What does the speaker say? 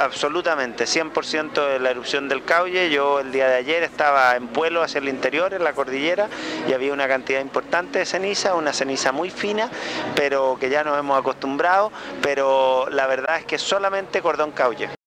absolutamente, 100% de la erupción del Cauye. Yo el día de ayer estaba en Pueblo hacia el interior, en la cordillera, y había una cantidad importante de ceniza, una ceniza muy fina, pero que ya nos hemos acostumbrado, pero la verdad es que solamente cordón Cauye.